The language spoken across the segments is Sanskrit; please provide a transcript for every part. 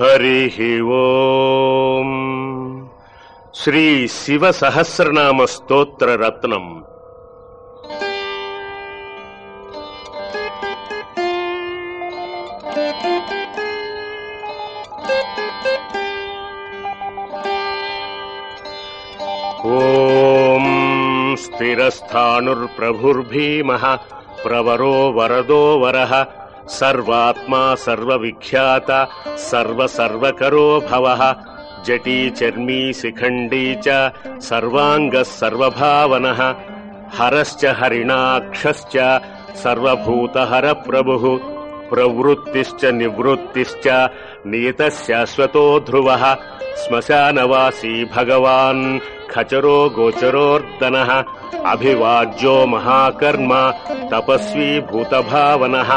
हरिः ओम्। श्रीशिवसहस्रनामस्तोत्ररत्नम् ॐ स्थिरस्थाणुर्प्रभुर्भीमः प्रवरो वरदो वरः सर्वात्मा सर्वविख्यात सर्वसर्वकरो भवः जटी चर्मी शिखण्डी च सर्वाङ्गः सर्वभावनः हरश्च हरिणाक्षश्च सर्वभूतहरप्रभुः प्रवृत्तिश्च निवृत्तिश्च नियतः शाश्वतो ध्रुवः श्मशानवासी भगवान् खचरो गोचरोर्दनः अभिवाज्यो महाकर्म तपस्वी भूतभावनः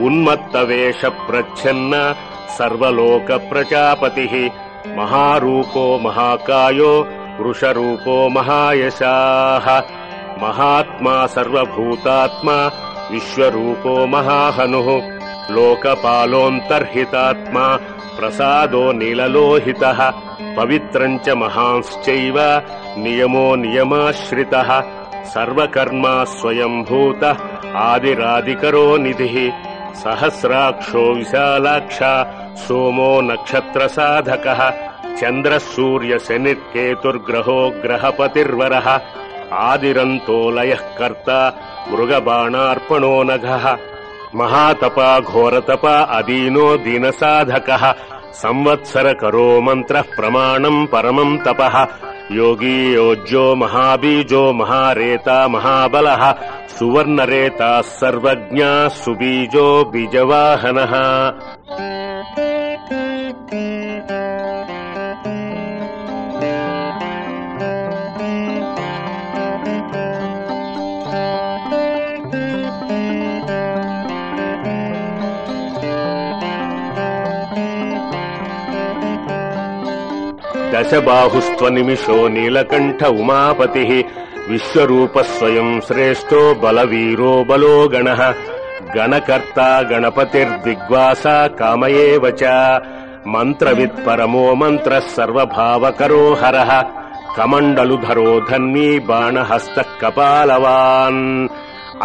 उन्मत्तवेषप्रच्छन्न सर्वलोकप्रजापतिः। महारूपो महाकायो वृषरूपो महायशाः। महात्मा सर्वभूतात्मा विश्वरूपो महाहनुः। लोकपालोऽन्तर्हितात्मा प्रसादो नीललोहितः। पवित्रम् च महांश्चैव नियमो नियमाश्रितः। सर्वकर्मा स्वयम्भूतः आदिरादिकरो निधिः सहस्राक्षो विशालाक्ष सोमो नक्षत्रसाधकः चन्द्रः सूर्यशनिर्केतुर्ग्रहो ग्रहपतिर्वरः आदिरन्तो लयः कर्ता मृगबाणार्पणो नघः महातपा घोरतपा अदीनो दीनसाधकः संवत्सरकरो मन्त्रः प्रमाणम् परमम् तपः योगी योज्यो महाबीजो महारेता महाबलः सुवर्णरेताः सर्वज्ञा सुबीजो बीजवाहनः दशबाहुस्त्वनिमिषो नीलकण्ठ उमापतिः विश्वरूपः स्वयम् श्रेष्ठो बलवीरो बलो गणः गणकर्ता गणपतिर्दिग्वासा काम एव च मन्त्रवित् परमो मन्त्रः सर्वभावकरो हरः कमण्डलुधरो धन्वी बाणहस्तः कपालवान्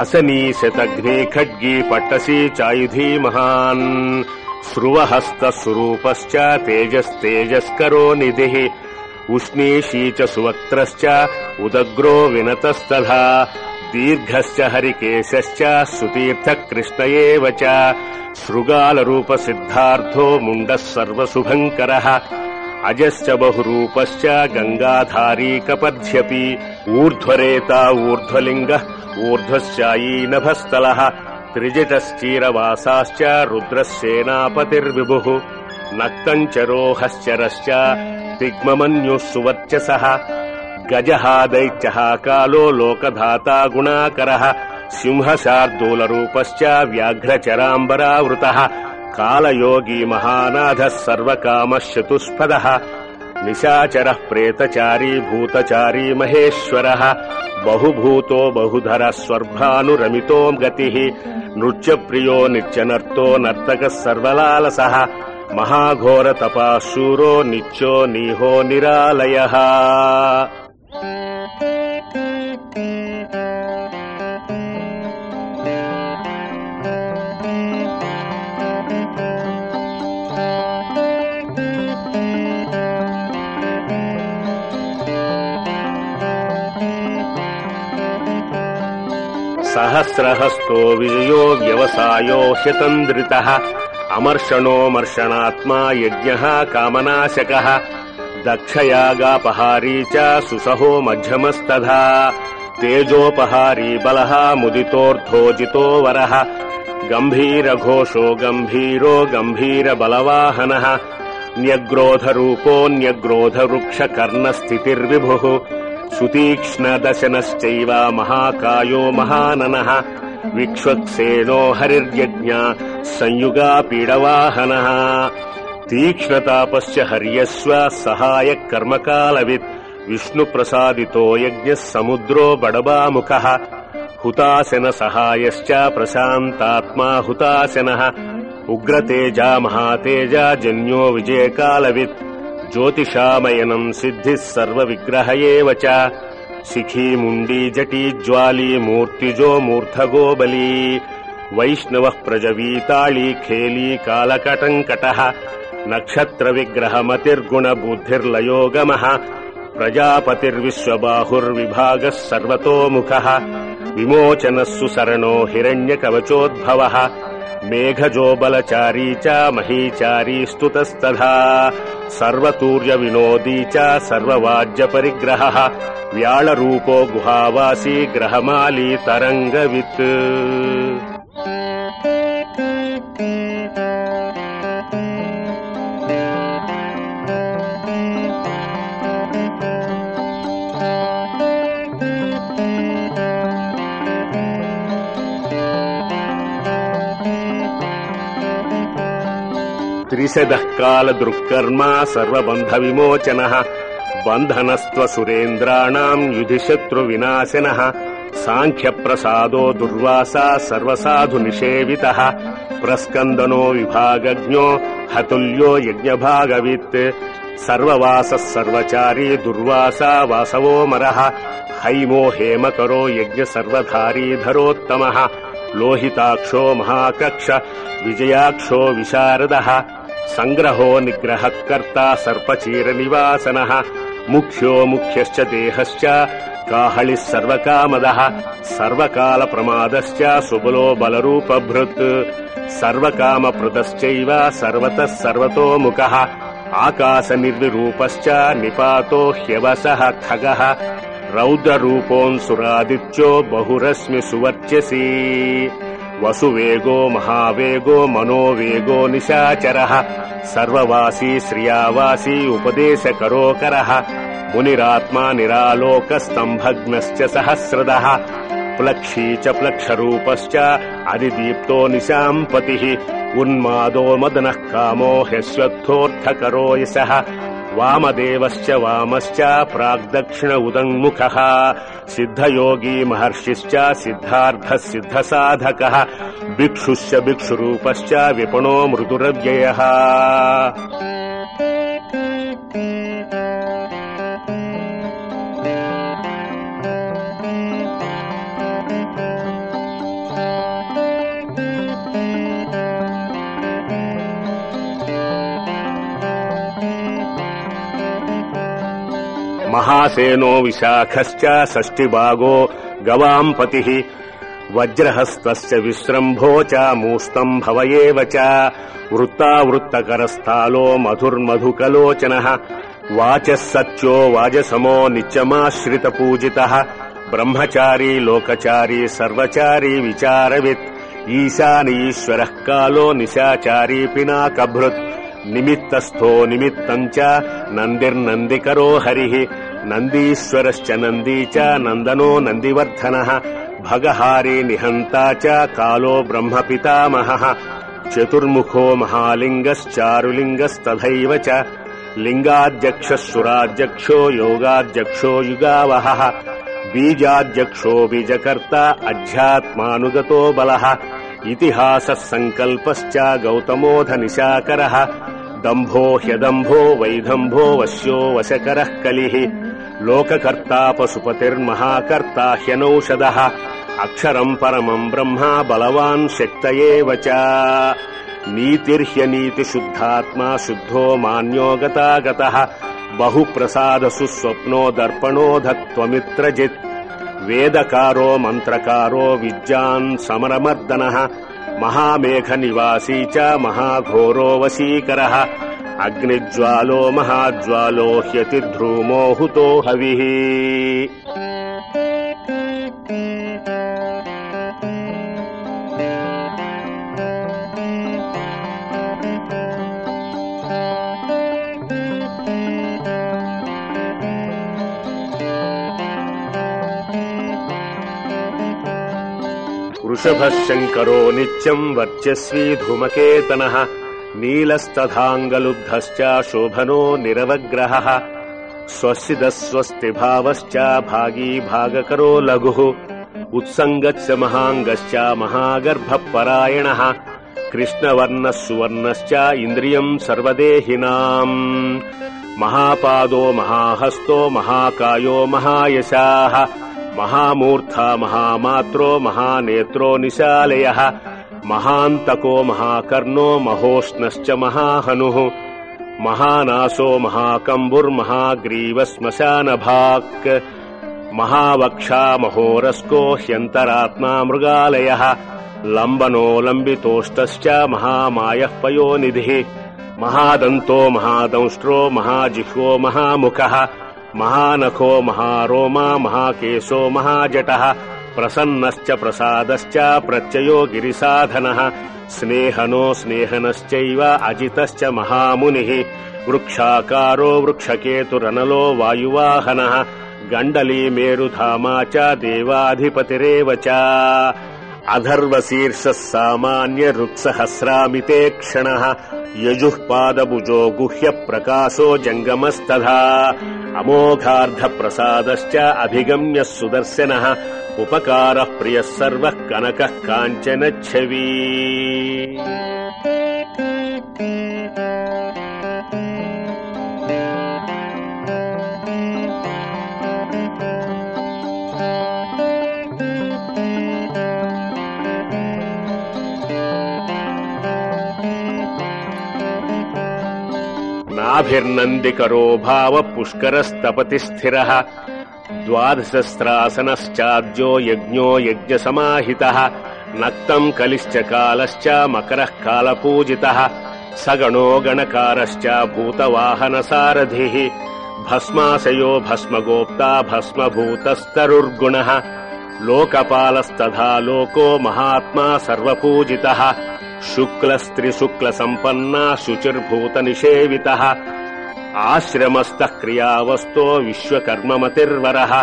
असनी शतघ्ने खड्गी पट्टसी चायुधी महान् स्रुवहस्तस्वरूपश्च तेजस्तेजस्करो निधिः। उष्णीषी च सुवक्त्रश्च उदग्रो विनतस्तथा। दीर्घश्च हरिकेशश्च सुतीर्थकृष्ण एव च। शृगालरूपसिद्धार्थो मुण्डः सर्वशुभङ्करः अजश्च बहुरूपश्च गङ्गाधारी कपध्यपि ऊर्ध्वरेता ऊर्ध्वलिङ्गः ऊर्ध्वश्चायी नभस्थलः त्रिजटश्चीरवासाश्च रुद्रसेनापतिर्विभुः नक्तम् च रोहश्चरश्च तिग्ममन्युः सुवर्चसः गजः दैत्यः कालो लोकधाता गुणाकरः सिंहशार्दूलरूपश्च व्याघ्रचराम्बरावृतः कालयोगी महानाथः सर्वकामः चतुष्पदः निशाचरः प्रेतचारी भूतचारी महेश्वरः। बहुभूतो बहुधरः स्वर्भानुरमितो गतिः। नृत्यप्रियो नित्यनर्तो नर्तकः सर्वलालसः। महाघोरतपः शूरो नित्यो नीहो निरालयः सहस्रहस्तो विजयो व्यवसायो ह्यतन्द्रितः अमर्षणोमर्षणात्मा यज्ञः कामनाशकः। दक्षयागापहारी च सुसहो मध्यमस्तथा। तेजोपहारी बलः मुदितोऽर्धोजितो वरः। गम्भीरघोषो गम्भीरो गम्भीरबलवाहनः। न्यग्रोधरूपोऽन्यग्रोधवृक्षकर्णस्थितिर्विभुः सुतीक्ष्णदशनश्चैव महाकायो महाननः। विक्ष्वक्सेनो हरिर्यज्ञ संयुगा पीडवाहनः तीक्ष्णतापश्च हर्यस्व सहायः कर्मकालवित् विष्णुप्रसादितो यज्ञः समुद्रो बडबामुखः। हुताशनसहायश्च प्रशान्तात्मा हुताशनः। उग्रतेजा महातेजा जन्यो विजयकालवित् ज्योतिषामयनम् सिद्धिः सर्वविग्रह एव च। शिखी मुण्डी जटी ज्वाली मूर्तिजो मूर्धगो बली वैष्णवः प्रजवीताळी खेली कालकटङ्कटः। नक्षत्रविग्रहमतिर्गुणबुद्धिर्लयोगमः। प्रजापतिर्विश्वबाहुर्विभागः सर्वतोमुखः। विमोचनः सुसरणो हिरण्यकवचोद्भवः मेघजोबलचारी च महीचारी स्तुतस्तथा सर्वतूर्यविनोदी च सर्ववाज्यपरिग्रहः व्याळरूपो गुहावासी ग्रहमाली तरङ्गवित् त्रिशदः कालदृक्कर्मा सर्वबन्धविमोचनः बन्धनस्त्वसुरेन्द्राणाम् युधिशत्रुविनाशिनः। साङ्ख्यप्रसादो दुर्वासा सर्वसाधुनिषेवितः। प्रस्कन्दनो विभागज्ञो हतुल्यो यज्ञभागवित्। सर्ववासः सर्वचारी दुर्वासा वासवोमरः। हैमो हेमकरो यज्ञसर्वधारीधरोत्तमः लोहिताक्षो महाकक्ष विजयाक्षो विशारदः सङ्ग्रहो निग्रहः कर्ता सर्पचीरनिवासनः मुख्यो मुख्यश्च देहश्च काहळिः सर्वकामदः सर्वकालप्रमादश्च सुबलो बलरूपभृत्। सर्वकामप्रदश्चैव सर्वतः सर्वतोमुखः आकाशनिर्विरूपश्च निपातो ह्यवसः खगः। रौद्ररूपोऽन्सुरादित्यो बहुरश्मि सुवर्चसी वसुवेगो महावेगो मनोवेगो निशाचरः सर्ववासी श्रियावासी उपदेशकरोकरः मुनिरात्मा निरालोकस्तम्भग्नश्च सहस्रदः प्लक्षी च प्लक्षरूपश्च अधिदीप्तो निशाम् पतिः उन्मादो मदनः कामो ह्यश्वत्थोऽर्थकरो यशः वामदेवश्च वामश्च प्राग्दक्षिण उदङ्मुखः सिद्धयोगी महर्षिश्च सिद्धार्थः सिद्धसाधकः भिक्षुश्च भिक्षुरूपश्च विपणो मृदुरव्ययः महासेनो विशाखश्च षष्टिभागो गवाम् पतिः वज्रहस्तस्य विश्रम्भो च मूस्तम् भव च। वृत्तावृत्तकरस्थालो मधुर्मधुकलोचनः। वाचः सत्यो वाजसमो नित्यमाश्रितपूजितः। ब्रह्मचारी लोकचारी सर्वचारी विचारवित्। ईशानीश्वरः कालो निशाचारी पिनाकभृत्। निमित्तस्थो निमित्तम् च नन्दिर्नन्दिकरो हरिः नन्दीश्वरश्च नन्दी च नन्दनो नन्दिवर्धनः भगहारी निहन्ता च कालो ब्रह्मपितामहः चतुर्मुखो महालिङ्गश्चारुलिङ्गस्तथैव च लिङ्गाध्यक्षः सुराध्यक्षो योगाध्यक्षो युगावहः बीजाध्यक्षो बीजकर्ता अध्यात्मानुगतो बलः इतिहासः सङ्कल्पश्च गौतमोऽधनिशाकरः दम्भो ह्यदम्भो वैधम्भो वश्यो वशकरः कलिः लोककर्ता पशुपतिर्महाकर्ता ह्यनौषधः। अक्षरम् परमम् ब्रह्मा बलवान् शक्त एव च। नीतिर्ह्यनीतिशुद्धात्मा शुद्धो मान्यो गतागतः। बहुप्रसादसुस्वप्नो दर्पणोधत्वमित्रजित् वेदकारो मन्त्रकारो विद्यान् समरमर्दनः। महामेघनिवासी च महाघोरो वशीकरः అగ్నిజ్వాలో మహాజ్వాలో హ్యతి ధ్రూమోహుతో హవి. వృషభ శంకరో నిత్యం వర్చస్వీ ధూమకేతన. नीलस्तथाङ्गलुब्धश्च शोभनो निरवग्रहः। स्वस्तिदस्वस्तिभावश्च भागी भागकरो लघुः। उत्सङ्गश्च महाङ्गश्च महागर्भपरायणः। कृष्णवर्णः सुवर्णश्च इन्द्रियम् सर्वदेहिनाम्। महापादो महाहस्तो महाकायो महायशाः। महामूर्था महामात्रो महानेत्रो निशालयः महान्तको महाकर्णो महोष्णश्च महाहनुः महानासो महाकम्बुर्महाग्रीवश्मशानभाक् महावक्षा महोरस्को ह्यन्तरात्मा मृगालयः लम्बनो लम्बितोष्टश्च महामायः पयोनिधिः महादन्तो महादंष्ट्रो महाजिह्वो महामुखः महानखो महारोमा महाकेशो महाजटः प्रसन्नश्च प्रसादश्च प्रत्ययो गिरिसाधनः। स्नेहनो स्नेहनश्चैव अजितश्च महामुनिः। वृक्षाकारो वृक्षकेतुरनलो वायुवाहनः। गण्डली मेरुधामा च देवाधिपतिरेव च अधर्वशीर्षः सामान्यरुत्सहस्रामिते क्षणः यजुः पादभुजो गुह्यप्रकाशो जङ्गमस्तथा। अमोघार्धप्रसादश्च अभिगम्यः सुदर्शनः उपकारः प्रियः सर्वः कनकः काञ्चनच्छवी। नाभिर्नन्दिकरो भावः पुष्करस्तपति स्थिरः द्वादशस्त्रासनश्चाद्यो यज्ञो यज्ञसमाहितः नक्तम् कलिश्च कालश्च मकरः कालपूजितः सगणो गणकारश्च भूतवाहनसारथिः भस्माशयो भस्मगोप्ता भस्मभूतस्तरुर्गुणः लोकपालस्तथा लोको महात्मा सर्वपूजितः शुक्लस्त्रिशुक्लसम्पन्ना शुचिर्भूतनिषेवितः आश्रमस्थः क्रियावस्तो विश्वकर्ममतिर्वरः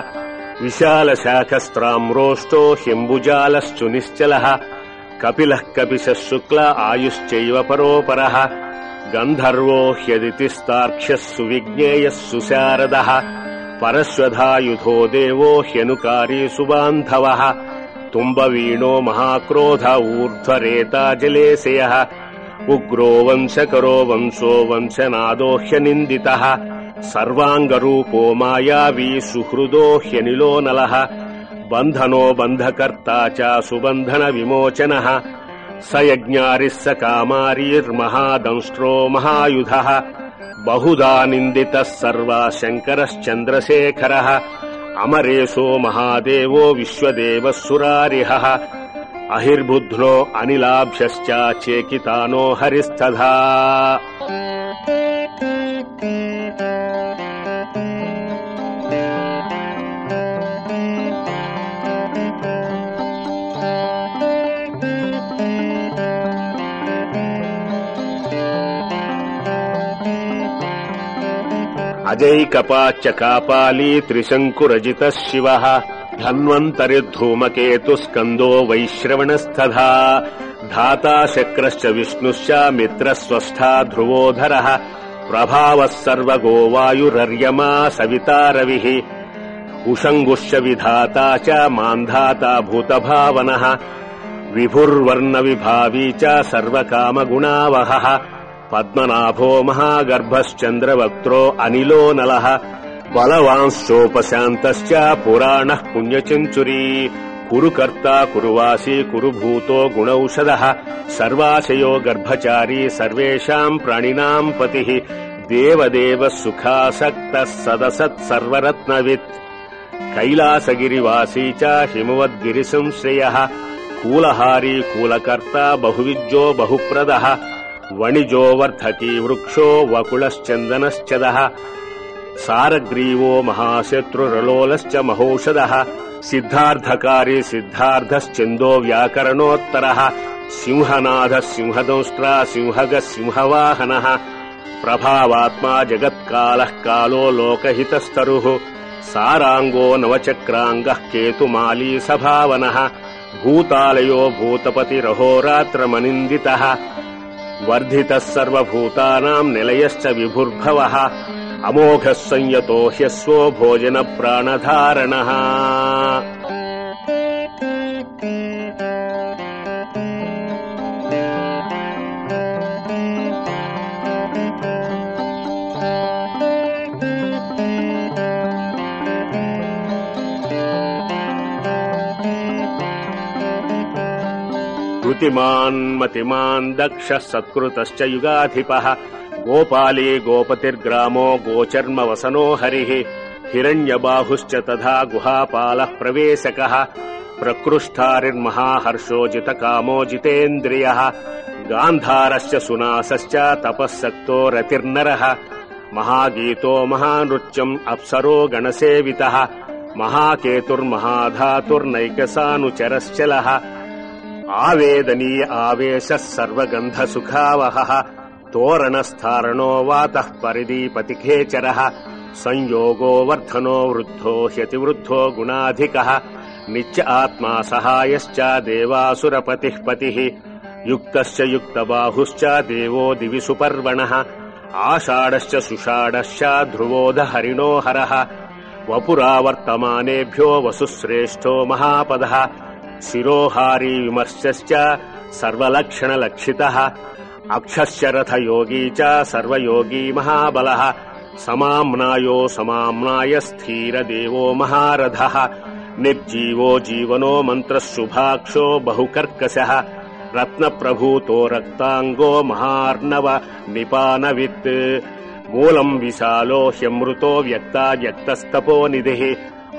विशालशाखस्त्राम्रोष्टो हिम्बुजालश्चु निश्चलः कपिलः कपिशः शुक्ल आयुश्चैव परोपरः गन्धर्वो ह्यदितिस्तार्क्ष्यः सुविज्ञेयः सुशारदः परश्वधायुधो देवो ह्यनुकारी सुबान्धवः तुम्बवीणो महाक्रोध ऊर्ध्वरेता जलेशयः उग्रो वंशकरो वंशो वंशनादो ह्यनिन्दितः सर्वाङ्गरूपो मायावी सुहृदो ह्यनिलो नलः बन्धनो बन्धकर्ता च सुबन्धनविमोचनः स यज्ञारिः स कामारीर्महादंष्ट्रो महायुधः बहुधा निन्दितः सर्वा शङ्करश्चन्द्रशेखरः अमरेशो महादेवो विश्वदेवः सुरारिहः अहिर्बुध्नो अनिलाभ्यश्च चेकितानो हरिस्तथा अजैकपाच्च कापाली त्रिशङ्कुरजितः शिवः धन्वन्तरिद्धूमकेतुस्कन्दो वैश्रवणस्तथा धाता शक्रश्च विष्णुश्च मित्रस्वस्था ध्रुवोधरः प्रभावः सर्वगो वायुरर्यमा सविता रविः उषङ्गुश्च विधाता च मान्धाता भूतभावनः विभुर्वर्णविभावी च सर्वकामगुणावहः पद्मनाभो महागर्भश्चन्द्रवक्त्रो अनिलो नलः बलवांश्चोपशान्तश्च पुराणः पुण्यचञ्चुरी कुरुकर्ता कुरुवासी कुरुभूतो गुणौषधः सर्वाशयो गर्भचारी सर्वेषाम् प्राणिनाम् पतिः देवदेवः सुखासक्तः सदसत् सर्वरत्नवित्। कैलासगिरिवासी च हिमवद्गिरिसंश्रयः कूलहारी कूलकर्ता बहुविज्यो बहुप्रदः वणिजो वर्धकी वृक्षो वकुलश्चन्दनश्चदः सारग्रीवो महाशत्रुरलोलश्च महौषधः सिद्धार्थकारी सिद्धार्थश्चन्दो व्याकरणोत्तरः सिंहनाथः सिंहदंष्ट्रा सिंहगः सिंहवाहनः प्रभावात्मा जगत्कालः कालो लोकहितस्तरुः साराङ्गो नवचक्राङ्गः केतुमाली सभावनः भूतालयो भूतपतिरहोरात्रमनिन्दितः वर्धितः सर्वभूतानाम् निलयश्च विभुर्भवः। अमोघः संयतो ह्यस्वो भोजनप्राणधारणः कृतिमान् दक्षः सत्कृतश्च युगाधिपः। गोपाली गोपतिर्ग्रामो गोचर्मवसनो हरिः। हिरण्यबाहुश्च तथा गुहापालः प्रवेशकः। प्रकृष्टारिर्महाहर्षो जितकामो जितेन्द्रियः। गान्धारश्च सुनासश्च तपःसक्तो रतिर्नरः। महागीतो महानृत्यम् अप्सरो गणसेवितः। महाकेतुर्महाधातुर्नैकसानुचरश्चलः आवेदनीय आवेशः सर्वगन्धसुखावहः तोरणस्थारणो वातः परिदीपतिखेचरः संयोगो वर्धनो वृद्धो ह्यतिवृद्धो गुणाधिकः नित्य आत्मा सहायश्च देवासुरपतिः पतिः युक्तश्च युक्तबाहुश्च देवो दिवि सुपर्वणः आषाढश्च सुषाढश्च ध्रुवोध हरिणो हरः वपुरावर्तमानेभ्यो वसुश्रेष्ठो महापदः शिरोहारी विमर्शश्च सर्वलक्षणलक्षितः अक्षश्च रथयोगी च सर्वयोगी महाबलः समाम्नायो समाम्नाय स्थिरदेवो महारथः निर्जीवो जीवनो मन्त्रः शुभाक्षो बहुकर्कशः रत्नप्रभूतो रक्ताङ्गो महार्णव निपानवित् मूलम् विशालो ह्यमृतो व्यक्ता व्यक्तस्तपोनिधिः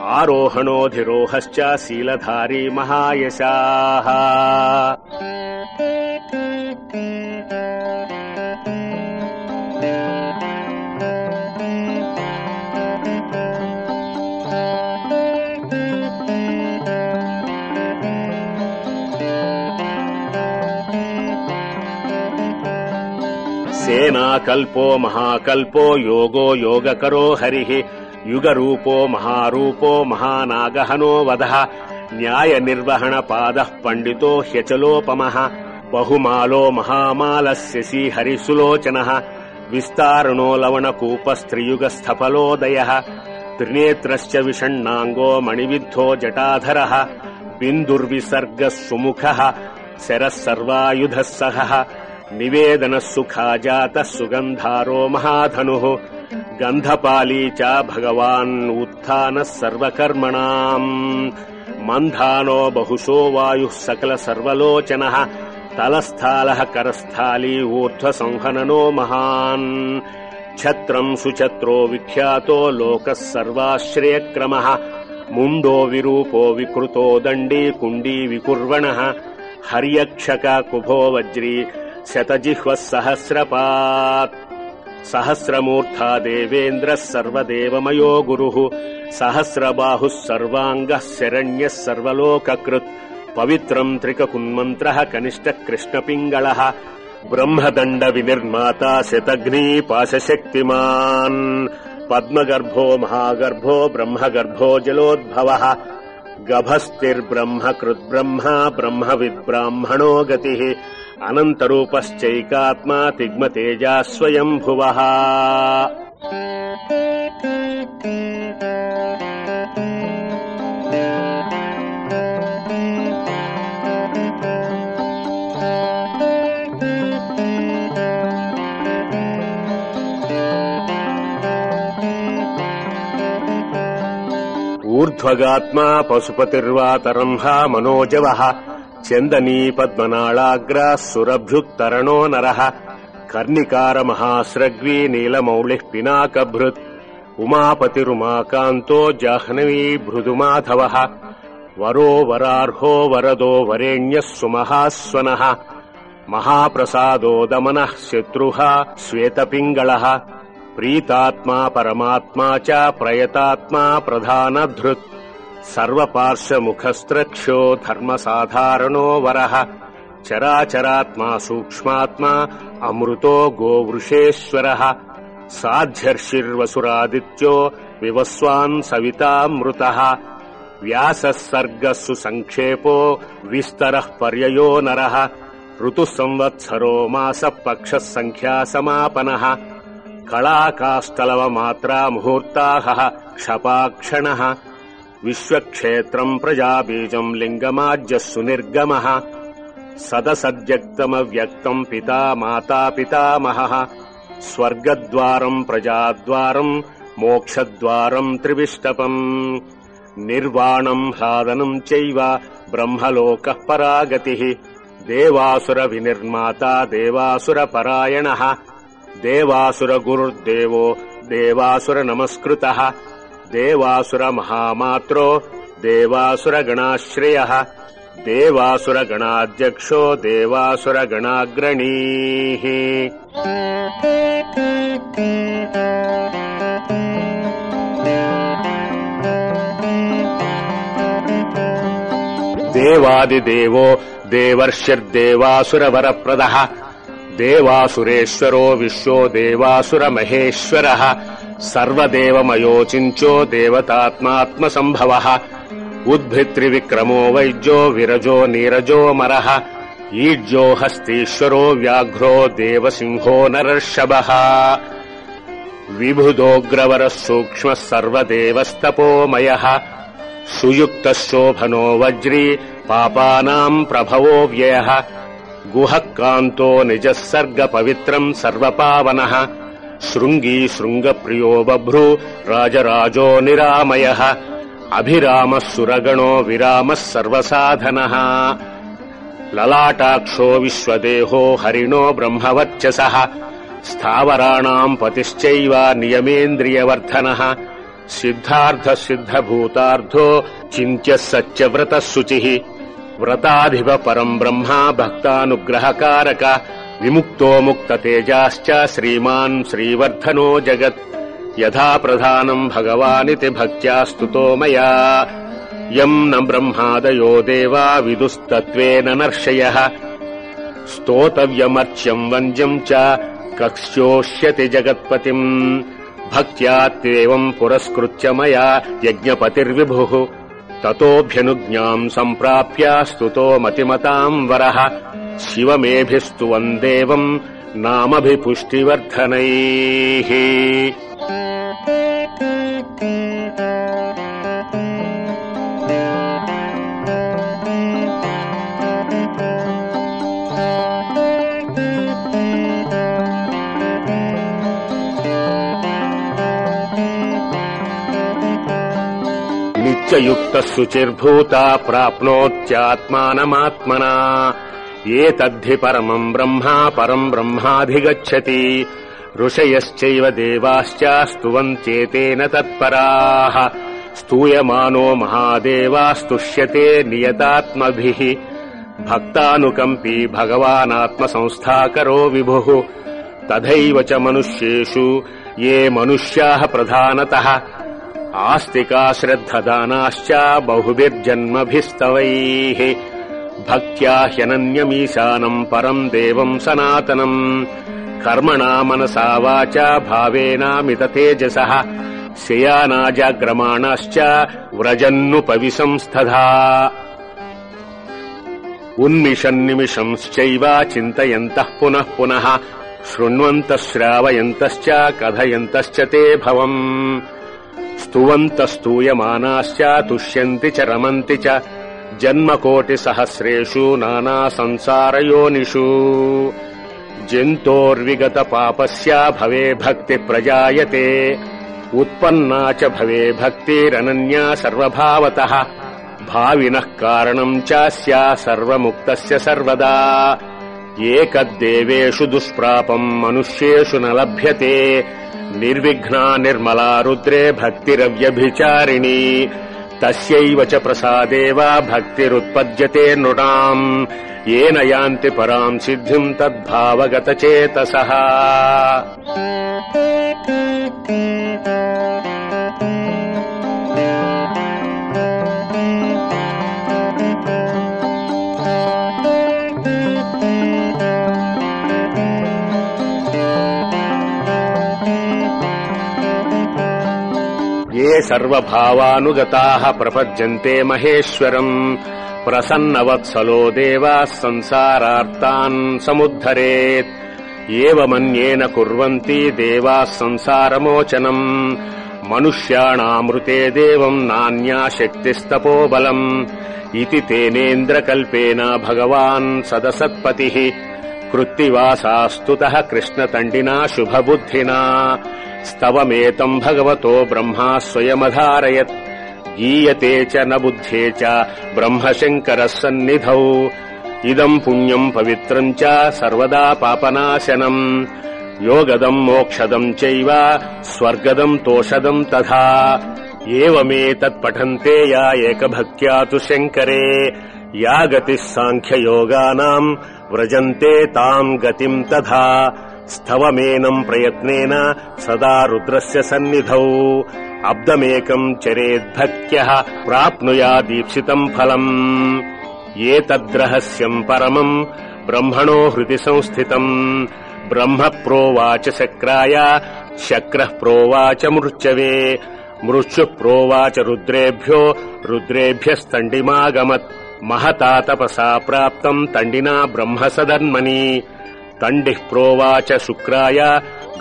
आरोहणोऽधिरोहश्च शीलधारी महायशाः। सेनाकल्पो महाकल्पो योगो योगकरो हरिः। युगरूपो महारूपो महानागहनो वधः न्यायनिर्वहणपादः पण्डितो ह्यचलोपमः बहुमालो महामालस्य श्रीहरिसुलोचनः विस्तारणो लवणकूपस्त्रियुगस्थफलोदयः त्रिनेत्रश्च विषण्णाङ्गो मणिविद्धो जटाधरः बिन्दुर्विसर्गः सुमुखः शरः सर्वायुधः सहः निवेदनः सुखा जातः सुगन्धारो महाधनुः गन्धपाली च भगवान् उत्थानः सर्वकर्मणाम्। मन्धानो बहुशो वायुः सकल सर्वलोचनः तलस्थालः करस्थाली ऊर्ध्वसंहननो महान्। छत्रम् सुचत्रो विख्यातो लोकः सर्वाश्रयक्रमः। मुण्डो विरूपो विकृतो दण्डी कुण्डी विकुर्वणः। हर्यक्षक कुभो वज्री शतजिह्वः सहस्रपात् सहस्रमूर्धा देवेन्द्रः सर्वदेवमयो गुरुः सहस्रबाहुः सर्वाङ्गः शरण्यः सर्वलोककृत् पवित्रम् त्रिककुन्मन्त्रः कनिष्ठः कृष्णपिङ्गळः ब्रह्मदण्डविनिर्माता शतघ्नीपाशशक्तिमान् पद्मगर्भो महागर्भो ब्रह्मगर्भो जलोद्भवः गभस्तिर्ब्रह्म कृद्ब्रह्मा ब्रह्मविद्ब्राह्मणो गतिः अनन्तरूपश्चैकात्मा तिग्मतेजा स्वयम्भुवः ऊर्ध्वगात्मा पशुपतिर्वातरम्भा मनोजवः चन्दनी पद्मनाळाग्राः सुरभ्युत्तरणो नरः। कर्णिकारमहास्रग्वी नीलमौलिः पिनाकभृत्। उमापतिरुमाकान्तो जाह्नवी भृदुमाधवः। वरो वरार्हो वरदो वरेण्यः सुमहास्वनः। महाप्रसादो दमनः शत्रुः श्वेतपिङ्गळः प्रीतात्मा परमात्मा च प्रयतात्मा प्रधानधृत् सर्वपार्श्वमुखस्त्रक्षो धर्मसाधारणो वरः। चराचरात्मा सूक्ष्मात्मा अमृतो गोवृषेश्वरः। साध्यर्षिर्वसुरादित्यो विवस्वान् सवितामृतः। व्यासः सर्गः सुसङ्क्षेपो विस्तरः पर्ययो नरः। ऋतुसंवत्सरो मासः पक्षः सङ्ख्यासमापनः कलाकाष्ठलवमात्रा मुहूर्ताहः क्षपाक्षणः विश्वक्षेत्रम् प्रजाबीजम् लिङ्गमाज्यः सुनिर्गमः सदसद्यक्तमव्यक्तम् पिता माता पितामहः। स्वर्गद्वारम् प्रजाद्वारम् मोक्षद्वारम् त्रिविष्टपम् निर्वाणम् ह्लादनम् चैव ब्रह्मलोकः परागतिः। देवासुरविनिर्माता देवासुरपरायणः। देवासुरगुरुर्देवो देवासुरनमस्कृतः देवासुरमहामात्रो देवासुरगणाश्रयः देवासुरगणाध्यक्षो देवासुरगणाग्रणीः। देवादिदेवो देवर्षिर्देवासुरवरप्रदः देवासुरेश्वरो विश्वो देवासुरमहेश्वरः सर्वदेवमयोचिञ्चो देवतात्मात्मसम्भवः। उद्भित्रिविक्रमो वैद्यो विरजो नीरजोऽमरः ईड्यो हस्तीश्वरो व्याघ्रो देवसिंहो नरर्षभः। विबुधोऽग्रवरः सूक्ष्मः सर्वदेवस्तपोमयः। सुयुक्तः शोभनो वज्री पापानाम् प्रभवो व्ययः। गुहः कान्तो निजः सर्गपवित्रम् सर्वपावनः शृङ्गी शृङ्गप्रियो बभ्रू राजराजो निरामयः। अभिरामः सुरगणो विरामः सर्वसाधनः। ललाटाक्षो विश्वदेहो हरिणो ब्रह्मवर्चसः स्थावराणाम् पतिश्चैव नियमेन्द्रियवर्धनः। सिद्धार्थसिद्धभूतार्थो चिन्त्यः सत्यव्रतः शुचिः। व्रताधिप परम् ब्रह्मा भक्तानुग्रहकारक विमुक्तो मुक्ततेजाश्च श्रीमान् श्रीवर्धनो जगत्। यथा प्रधानम् भगवानिति भक्त्या स्तुतो मया। यम् न ब्रह्मादयो देवा विदुस्तत्त्वेन नर्षयः। स्तोतव्यमर्च्यम् वन्द्यम् च कक्ष्योष्यति जगत्पतिम्। भक्त्यात्येवम् पुरस्कृत्य मया यज्ञपतिर्विभुः। ततोऽभ्यनुज्ञाम् सम्प्राप्य स्तुतो मतिमताम् वरः शिवमेभिस्तुवन् देवम् नामभिपुष्टिवर्धनैः नित्ययुक्तः शुचिर्भूता प्राप्नोत्यात्मानमात्मना एतद्धि परमम् ब्रह्मा परम् ब्रह्माधिगच्छति। ऋषयश्चैव देवाश्च स्तुवन्त्येतेन तत्पराः। स्तूयमानो महादेवास्तुष्यते नियतात्मभिः। भक्तानुकम्पी भगवानात्मसंस्थाकरो विभुः। तथैव च मनुष्येषु ये मनुष्याः प्रधानतः। आस्तिका श्रद्धदानाश्च बहुभिर्जन्मभिस्तवैः भक्त्या ह्यनन्यमीशानम् परम् देवम् सनातनम् कर्मणा मनसा वाचा भावेनामिततेजसः शयानाजाग्रमाणाश्च व्रजन्नुपविशंस्तधा उन्मिषन्निमिषंश्चैव चिन्तयन्तः पुनः पुनः। शृण्वन्तः श्रावयन्तश्च कथयन्तश्च ते भवम्। स्तुवन्तस्तूयमानाश्च तुष्यन्ति च रमन्ति च जन्मकोटिसहस्रेषु नानासंसारयोनिषु। जन्तोर्विगतपापस्य भवे भक्तिप्रजायते उत्पन्ना च भवे भक्तिरनन्या सर्वभावतः। भाविनः कारणम् चास्या सर्वमुक्तस्य सर्वदा। एकद्देवेषु दुष्प्रापम् मनुष्येषु न लभ्यते। निर्विघ्ना निर्मला रुद्रे भक्तिरव्यभिचारिणी तस्यैव च प्रसादेव भक्तिरुत्पद्यते नृणाम्। येन यान्ति पराम् सिद्धिम् तद्भावगतचेतसः सर्वभावानुगताः प्रपद्यन्ते महेश्वरम् प्रसन्नवत्सलो देवाः संसारार्तान् समुद्धरेत्। एवमन्येन कुर्वन्ति देवाः संसारमोचनम्। मनुष्याणामृते देवम् नान्या शक्तिस्तपोबलम् इति तेनेन्द्रकल्पेन भगवान् सदसत्पतिः कृत्तिवासास्तुतः कृष्णतण्डिना शुभबुद्धिना। स्तवमेतम् भगवतो ब्रह्मा स्वयमधारयत्। गीयते च न बुद्धे च ब्रह्मशङ्करः सन्निधौ। इदम् पुण्यम् पवित्रम् च सर्वदा पापनाशनम् योगदम् मोक्षदम् चैव स्वर्गदम् तोषदम् तथा। एवमेतत्पठन्ते या एकभक्त्या तु शङ्करे। या गतिः साङ्ख्ययोगानाम् व्रजन्ते ताम् गतिम् तथा स्तवमेनम् प्रयत्नेन सदा रुद्रस्य सन्निधौ। अब्दमेकम् चरेद्भक्त्यः प्राप्नुयादीप्सितम् फलम्। एतद्रहस्यम् परमम् ब्रह्मणो हृदि संस्थितम् ब्रह्म प्रोवाच शक्राय शक्रः प्रोवाच मृच्यवे मृत्युः प्रोवाच रुद्रेभ्यो रुद्रेभ्यस्तण्डिमागमत् महता तपसा प्राप्तम् तण्डिना ब्रह्म तण्डिः प्रोवाच शुक्राय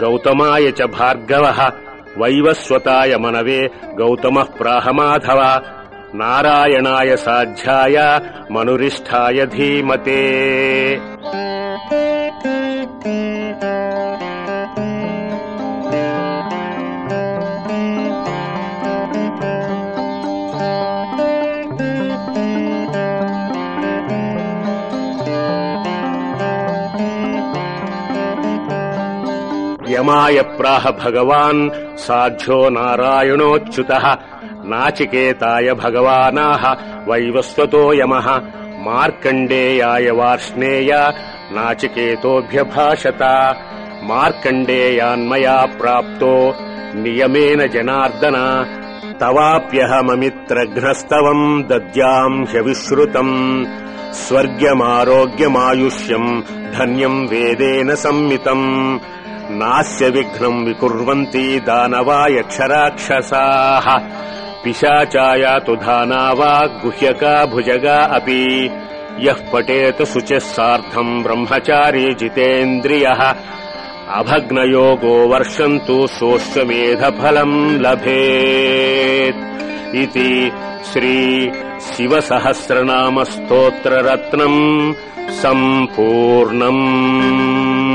गौतमाय च भार्गवः वैवस्वताय मनवे गौतमः प्राहमाधव। नारायणाय साध्याय मनुरिष्ठाय धीमते यमाय प्राह भगवान्। साध्यो नारायणोच्युतः। नाचिकेताय भगवानाः। वैवस्वतो यमः। मार्कण्डेयाय वार्ष्णेय। नाचिकेतोऽभ्यभाषत। मार्कण्डेयान्मया प्राप्तो। नियमेन जनार्दन। तवाप्यहममित्रघ्नस्तवम् दद्याम् ह्यविश्रुतम्। स्वर्ग्यमारोग्यमायुष्यम्। धन्यम् वेदेन संमितम् नास्य विघ्नम् विकुर्वन्ति दानवा यक्षराक्षसाः पिशाचाया तु धाना वा गुह्यका भुजगा अपि। यः पठेत शुचिः सार्धम् ब्रह्मचारी जितेन्द्रियः। अभग्नयोगो वर्षन्तु सोऽश्वमेधफलम् लभेत्। इति श्री शिवसहस्रनामस्तोत्ररत्नम् सम्पूर्णम्